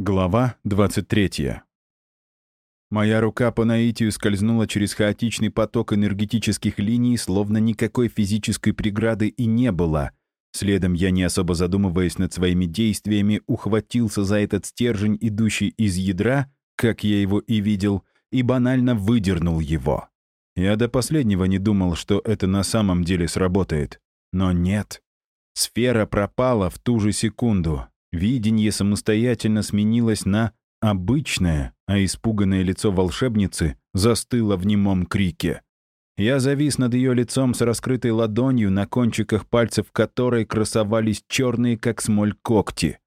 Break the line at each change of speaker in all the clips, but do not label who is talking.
Глава 23. Моя рука по наитию скользнула через хаотичный поток энергетических линий, словно никакой физической преграды и не было. Следом я, не особо задумываясь над своими действиями, ухватился за этот стержень, идущий из ядра, как я его и видел, и банально выдернул его. Я до последнего не думал, что это на самом деле сработает. Но нет. Сфера пропала в ту же секунду, Видение самостоятельно сменилось на обычное, а испуганное лицо волшебницы застыло в немом крике. Я завис над ее лицом с раскрытой ладонью, на кончиках пальцев которой красовались черные, как смоль, когти.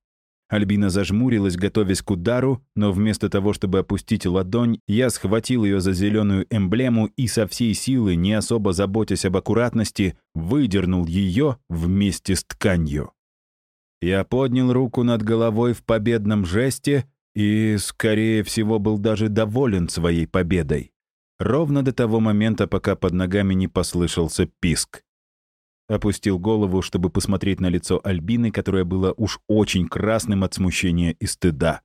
Альбина зажмурилась, готовясь к удару, но вместо того, чтобы опустить ладонь, я схватил ее за зеленую эмблему и со всей силы, не особо заботясь об аккуратности, выдернул ее вместе с тканью. Я поднял руку над головой в победном жесте и, скорее всего, был даже доволен своей победой. Ровно до того момента, пока под ногами не послышался писк. Опустил голову, чтобы посмотреть на лицо Альбины, которое было уж очень красным от смущения и стыда.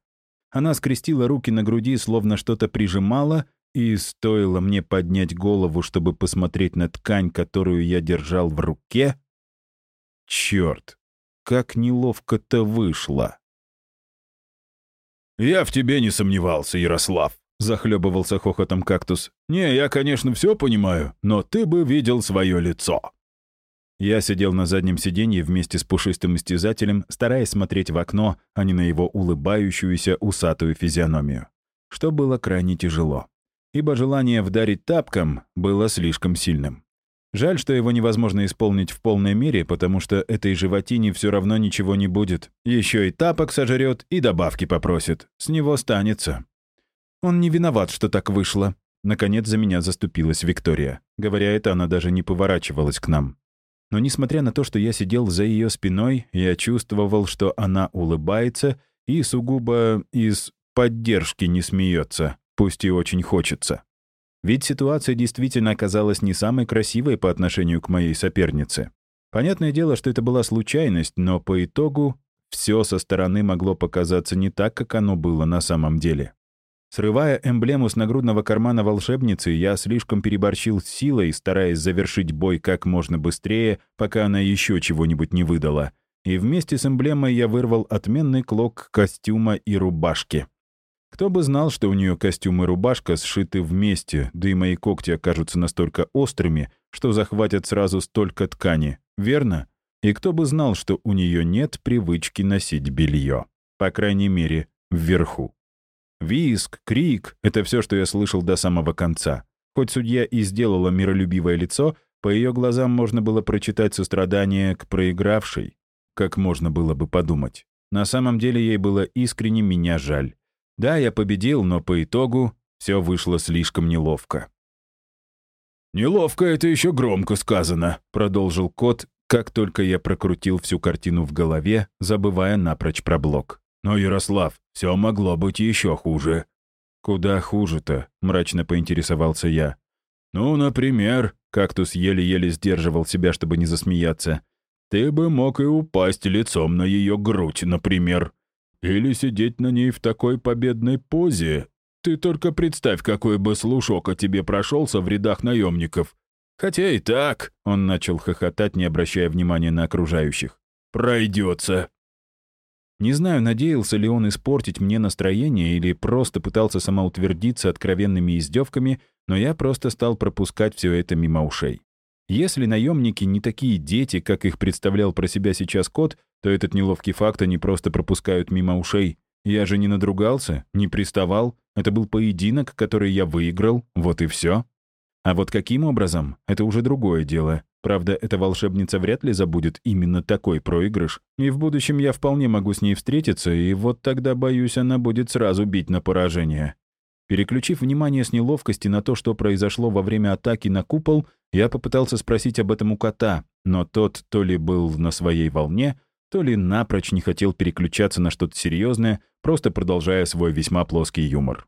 Она скрестила руки на груди, словно что-то прижимала, и стоило мне поднять голову, чтобы посмотреть на ткань, которую я держал в руке... Черт, как неловко-то вышло.
«Я в тебе не сомневался, Ярослав», — захлебывался хохотом кактус. «Не, я, конечно, все понимаю, но ты бы видел свое лицо».
Я сидел на заднем сиденье вместе с пушистым истязателем, стараясь смотреть в окно, а не на его улыбающуюся усатую физиономию. Что было крайне тяжело. Ибо желание вдарить тапком было слишком сильным. Жаль, что его невозможно исполнить в полной мере, потому что этой животине все равно ничего не будет. Еще и тапок сожрет и добавки попросит. С него станется. Он не виноват, что так вышло. Наконец за меня заступилась Виктория. Говоря это, она даже не поворачивалась к нам. Но несмотря на то, что я сидел за ее спиной, я чувствовал, что она улыбается и сугубо из поддержки не смеется, пусть и очень хочется. Ведь ситуация действительно оказалась не самой красивой по отношению к моей сопернице. Понятное дело, что это была случайность, но по итогу все со стороны могло показаться не так, как оно было на самом деле. Срывая эмблему с нагрудного кармана волшебницы, я слишком переборщил силой, стараясь завершить бой как можно быстрее, пока она еще чего-нибудь не выдала. И вместе с эмблемой я вырвал отменный клок костюма и рубашки. Кто бы знал, что у нее костюм и рубашка сшиты вместе, да и мои когти окажутся настолько острыми, что захватят сразу столько ткани, верно? И кто бы знал, что у нее нет привычки носить белье. По крайней мере, вверху. Виск, крик — это все, что я слышал до самого конца. Хоть судья и сделала миролюбивое лицо, по ее глазам можно было прочитать сострадание к проигравшей. Как можно было бы подумать. На самом деле ей было искренне меня жаль. Да, я победил, но по итогу все вышло слишком неловко.
«Неловко — это еще громко сказано», — продолжил кот, как только я прокрутил всю картину в голове, забывая напрочь про блок. «Но, Ярослав, все могло быть еще хуже».
«Куда хуже-то?» — мрачно поинтересовался я.
«Ну, например...» — кактус еле-еле сдерживал себя, чтобы не засмеяться. «Ты бы мог и упасть лицом на ее грудь, например». Или сидеть на ней в такой победной позе. Ты только представь, какой бы слушок о тебе прошелся в рядах наемников. Хотя и так, он начал хохотать, не обращая внимания на окружающих. Пройдется.
Не знаю, надеялся ли он испортить мне настроение или просто пытался самоутвердиться откровенными издевками, но я просто стал пропускать все это мимо ушей. Если наемники не такие дети, как их представлял про себя сейчас кот, то этот неловкий факт они просто пропускают мимо ушей. Я же не надругался, не приставал. Это был поединок, который я выиграл, вот и все. А вот каким образом, это уже другое дело. Правда, эта волшебница вряд ли забудет именно такой проигрыш, и в будущем я вполне могу с ней встретиться, и вот тогда, боюсь, она будет сразу бить на поражение. Переключив внимание с неловкости на то, что произошло во время атаки на купол, я попытался спросить об этом у кота, но тот то ли был на своей волне, то ли напрочь не хотел переключаться на что-то серьезное, просто продолжая свой весьма плоский юмор.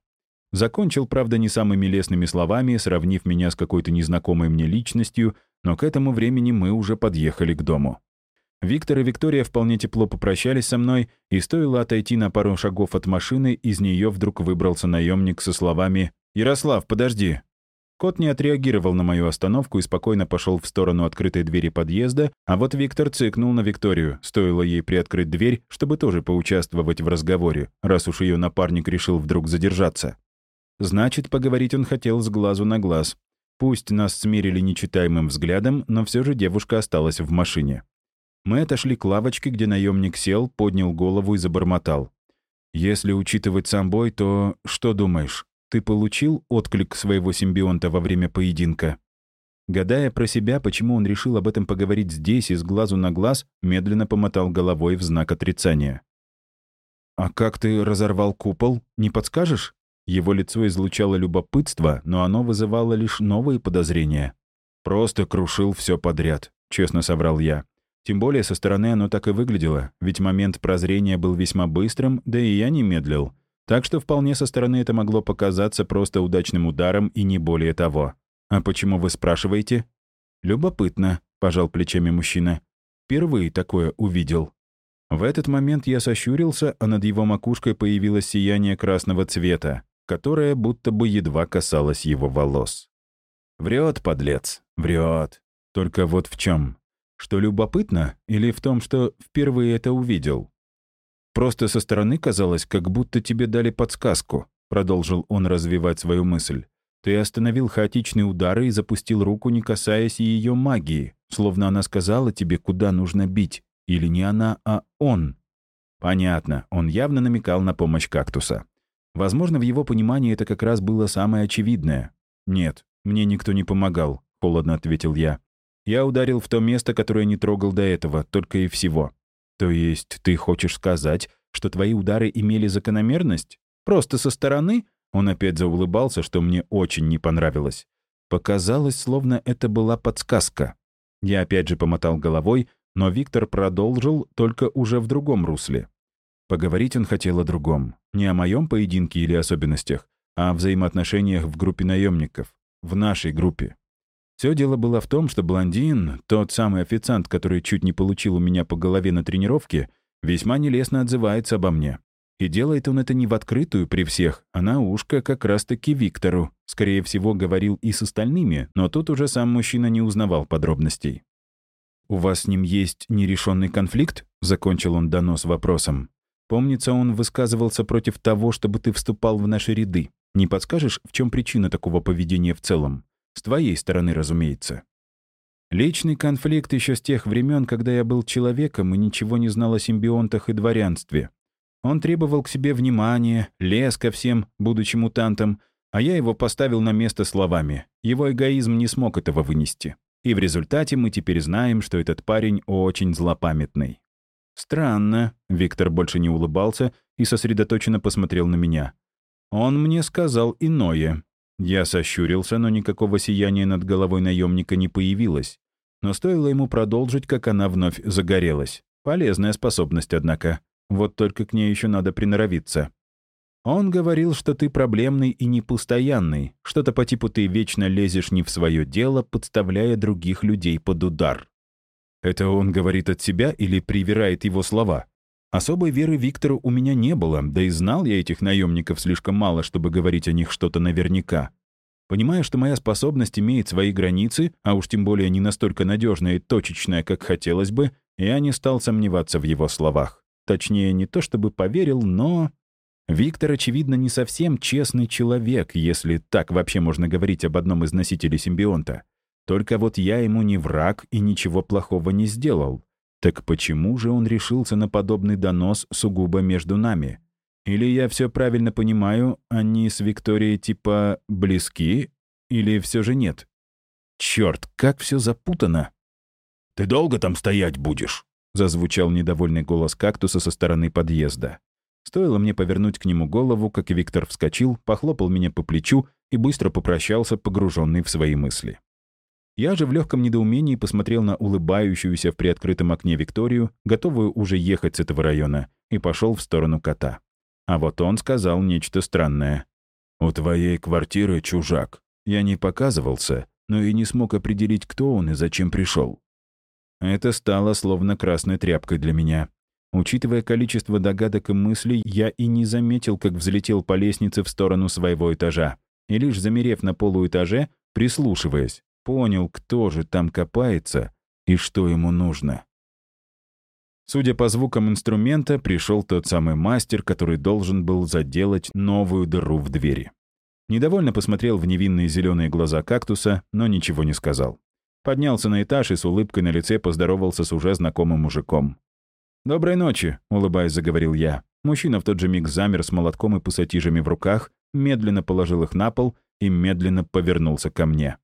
Закончил, правда, не самыми лестными словами, сравнив меня с какой-то незнакомой мне личностью, но к этому времени мы уже подъехали к дому. Виктор и Виктория вполне тепло попрощались со мной, и стоило отойти на пару шагов от машины, из нее вдруг выбрался наемник со словами «Ярослав, подожди». Кот не отреагировал на мою остановку и спокойно пошел в сторону открытой двери подъезда, а вот Виктор цыкнул на Викторию, стоило ей приоткрыть дверь, чтобы тоже поучаствовать в разговоре, раз уж ее напарник решил вдруг задержаться. Значит, поговорить он хотел с глазу на глаз. Пусть нас смерили нечитаемым взглядом, но все же девушка осталась в машине. Мы отошли к лавочке, где наемник сел, поднял голову и забормотал. «Если учитывать сам бой, то что думаешь? Ты получил отклик своего симбионта во время поединка?» Гадая про себя, почему он решил об этом поговорить здесь и с глазу на глаз, медленно помотал головой в знак отрицания. «А как ты разорвал купол? Не подскажешь?» Его лицо излучало любопытство, но оно вызывало лишь новые подозрения. «Просто крушил все подряд», — честно соврал я. Тем более со стороны оно так и выглядело, ведь момент прозрения был весьма быстрым, да и я не медлил. Так что вполне со стороны это могло показаться просто удачным ударом и не более того. «А почему вы спрашиваете?» «Любопытно», — пожал плечами мужчина. «Впервые такое увидел». В этот момент я сощурился, а над его макушкой появилось сияние красного цвета, которое будто бы едва касалось его волос. Врет, подлец, врет. Только вот в чем? Что любопытно или в том, что впервые это увидел? Просто со стороны казалось, как будто тебе дали подсказку, продолжил он развивать свою мысль. Ты остановил хаотичные удары и запустил руку, не касаясь ее магии, словно она сказала тебе, куда нужно бить. Или не она, а он. Понятно, он явно намекал на помощь кактуса. Возможно, в его понимании это как раз было самое очевидное. «Нет, мне никто не помогал», — холодно ответил я. «Я ударил в то место, которое не трогал до этого, только и всего». «То есть ты хочешь сказать, что твои удары имели закономерность? Просто со стороны?» Он опять заулыбался, что мне очень не понравилось. Показалось, словно это была подсказка. Я опять же помотал головой, но Виктор продолжил, только уже в другом русле. Поговорить он хотел о другом. Не о моем поединке или особенностях, а о взаимоотношениях в группе наемников. В нашей группе. Все дело было в том, что блондин, тот самый официант, который чуть не получил у меня по голове на тренировке, весьма нелестно отзывается обо мне. И делает он это не в открытую при всех, а на ушко как раз-таки Виктору. Скорее всего, говорил и с остальными, но тут уже сам мужчина не узнавал подробностей. «У вас с ним есть нерешенный конфликт?» — закончил он донос вопросом. Помнится, он высказывался против того, чтобы ты вступал в наши ряды. Не подскажешь, в чем причина такого поведения в целом? С твоей стороны, разумеется. Личный конфликт еще с тех времен, когда я был человеком и ничего не знал о симбионтах и дворянстве. Он требовал к себе внимания, лез ко всем, будучи мутантом, а я его поставил на место словами. Его эгоизм не смог этого вынести. И в результате мы теперь знаем, что этот парень очень злопамятный. «Странно», — Виктор больше не улыбался и сосредоточенно посмотрел на меня. «Он мне сказал иное». Я сощурился, но никакого сияния над головой наемника не появилось. Но стоило ему продолжить, как она вновь загорелась. Полезная способность, однако. Вот только к ней еще надо приноровиться. Он говорил, что ты проблемный и непостоянный, что-то по типу ты вечно лезешь не в свое дело, подставляя других людей под удар. Это он говорит от себя или привирает его слова? Особой веры Виктору у меня не было, да и знал я этих наемников слишком мало, чтобы говорить о них что-то наверняка. Понимая, что моя способность имеет свои границы, а уж тем более не настолько надежная и точечная, как хотелось бы, я не стал сомневаться в его словах. Точнее, не то чтобы поверил, но... Виктор, очевидно, не совсем честный человек, если так вообще можно говорить об одном из носителей симбионта. Только вот я ему не враг и ничего плохого не сделал. Так почему же он решился на подобный донос сугубо между нами? Или я все правильно понимаю, они с Викторией типа близки? Или все же нет? Черт, как все запутано!
«Ты долго там стоять будешь?» — зазвучал недовольный голос кактуса со стороны подъезда.
Стоило мне повернуть к нему голову, как Виктор вскочил, похлопал меня по плечу и быстро попрощался, погруженный в свои мысли. Я же в легком недоумении посмотрел на улыбающуюся в приоткрытом окне Викторию, готовую уже ехать с этого района, и пошел в сторону кота. А вот он сказал нечто странное. «У твоей квартиры чужак. Я не показывался, но и не смог определить, кто он и зачем пришел. Это стало словно красной тряпкой для меня. Учитывая количество догадок и мыслей, я и не заметил, как взлетел по лестнице в сторону своего этажа. И лишь замерев на полуэтаже, прислушиваясь, понял, кто же там копается и что ему нужно. Судя по звукам инструмента, пришел тот самый мастер, который должен был заделать новую дыру в двери. Недовольно посмотрел в невинные зеленые глаза кактуса, но ничего не сказал. Поднялся на этаж и с улыбкой на лице поздоровался с уже знакомым мужиком. «Доброй ночи», — улыбаясь, заговорил я. Мужчина в тот же миг замер с молотком и пассатижами в руках, медленно положил их на пол и медленно повернулся ко мне.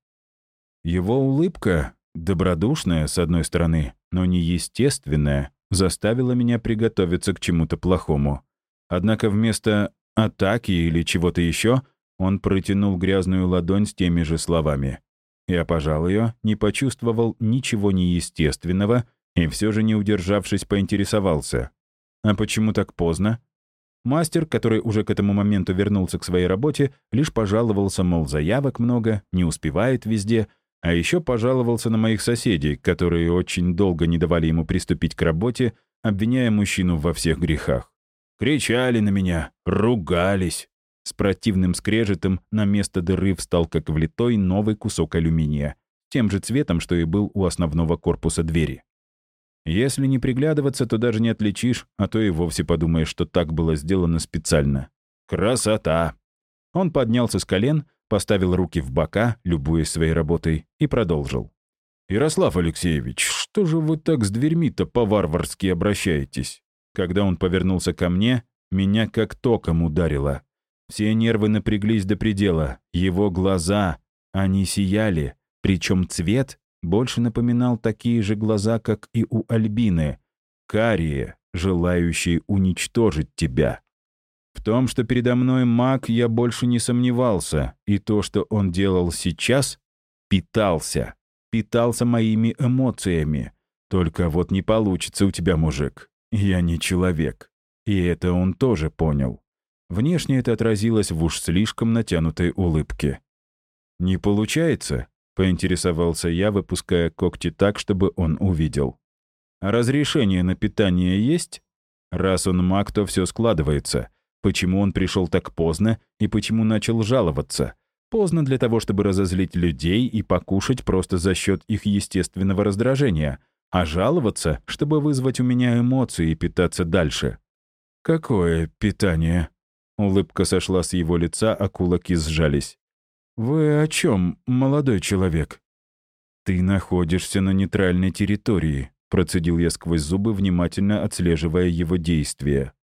Его улыбка, добродушная, с одной стороны, но неестественная, заставило меня приготовиться к чему-то плохому. Однако вместо атаки или чего-то еще он протянул грязную ладонь с теми же словами. Я пожал ее, не почувствовал ничего неестественного и все же, не удержавшись, поинтересовался. «А почему так поздно?» Мастер, который уже к этому моменту вернулся к своей работе, лишь пожаловался, мол, заявок много, не успевает везде — а еще пожаловался на моих соседей, которые очень долго не давали ему приступить к работе, обвиняя мужчину во всех грехах. Кричали на меня, ругались. С противным скрежетом на место дыры встал как влитой новый кусок алюминия, тем же цветом, что и был у основного корпуса двери. Если не приглядываться, то даже не отличишь, а то и вовсе подумаешь, что так было сделано специально. Красота! Он поднялся с колен, поставил руки в бока, любуясь своей работой, и продолжил. «Ярослав Алексеевич, что же вы так с дверьми-то по-варварски обращаетесь?» Когда он повернулся ко мне, меня как током ударило. Все нервы напряглись до предела. Его глаза, они сияли, причем цвет больше напоминал такие же глаза, как и у Альбины. Карие, желающие уничтожить тебя. Том, что передо мной маг, я больше не сомневался, и то, что он делал сейчас, питался. Питался моими эмоциями. Только вот не получится у тебя, мужик. Я не человек. И это он тоже понял. Внешне это отразилось в уж слишком натянутой улыбке. «Не получается?» — поинтересовался я, выпуская когти так, чтобы он увидел. «А разрешение на питание есть?» Раз он маг, то все складывается. Почему он пришел так поздно и почему начал жаловаться? Поздно для того, чтобы разозлить людей и покушать просто за счет их естественного раздражения, а жаловаться, чтобы вызвать у меня эмоции и питаться дальше. «Какое питание?» Улыбка сошла с его лица, а кулаки сжались. «Вы о чем, молодой человек?» «Ты находишься на нейтральной территории», процедил я сквозь зубы, внимательно отслеживая его действия.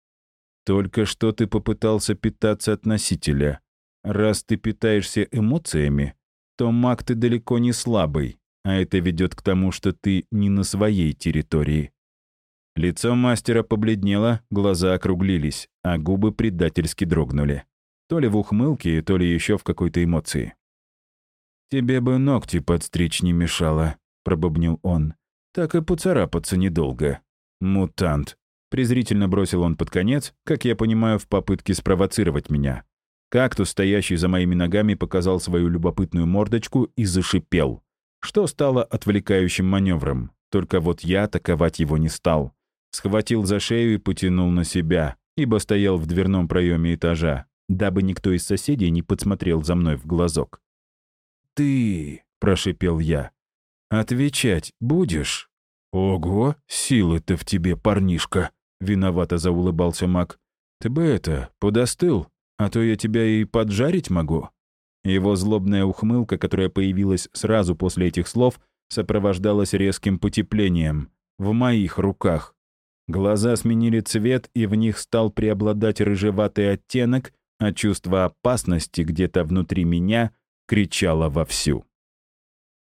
Только что ты попытался питаться от носителя. Раз ты питаешься эмоциями, то маг ты далеко не слабый, а это ведет к тому, что ты не на своей территории. Лицо мастера побледнело, глаза округлились, а губы предательски дрогнули. То ли в ухмылке, то ли еще в какой-то эмоции. «Тебе бы ногти подстричь не мешало», — пробубнил он. «Так и поцарапаться недолго. Мутант. Презрительно бросил он под конец, как я понимаю, в попытке спровоцировать меня. Кактус, стоящий за моими ногами, показал свою любопытную мордочку и зашипел. Что стало отвлекающим маневром. Только вот я атаковать его не стал. Схватил за шею и потянул на себя, ибо стоял в дверном проеме этажа, дабы никто из соседей не подсмотрел за мной в глазок. «Ты...» — прошипел я. «Отвечать будешь?» «Ого, силы-то в тебе, парнишка!» — виновато заулыбался маг. «Ты бы это, подостыл, а то я тебя и поджарить могу». Его злобная ухмылка, которая появилась сразу после этих слов, сопровождалась резким потеплением. В моих руках. Глаза сменили цвет, и в них стал преобладать рыжеватый оттенок, а чувство опасности где-то внутри меня кричало вовсю.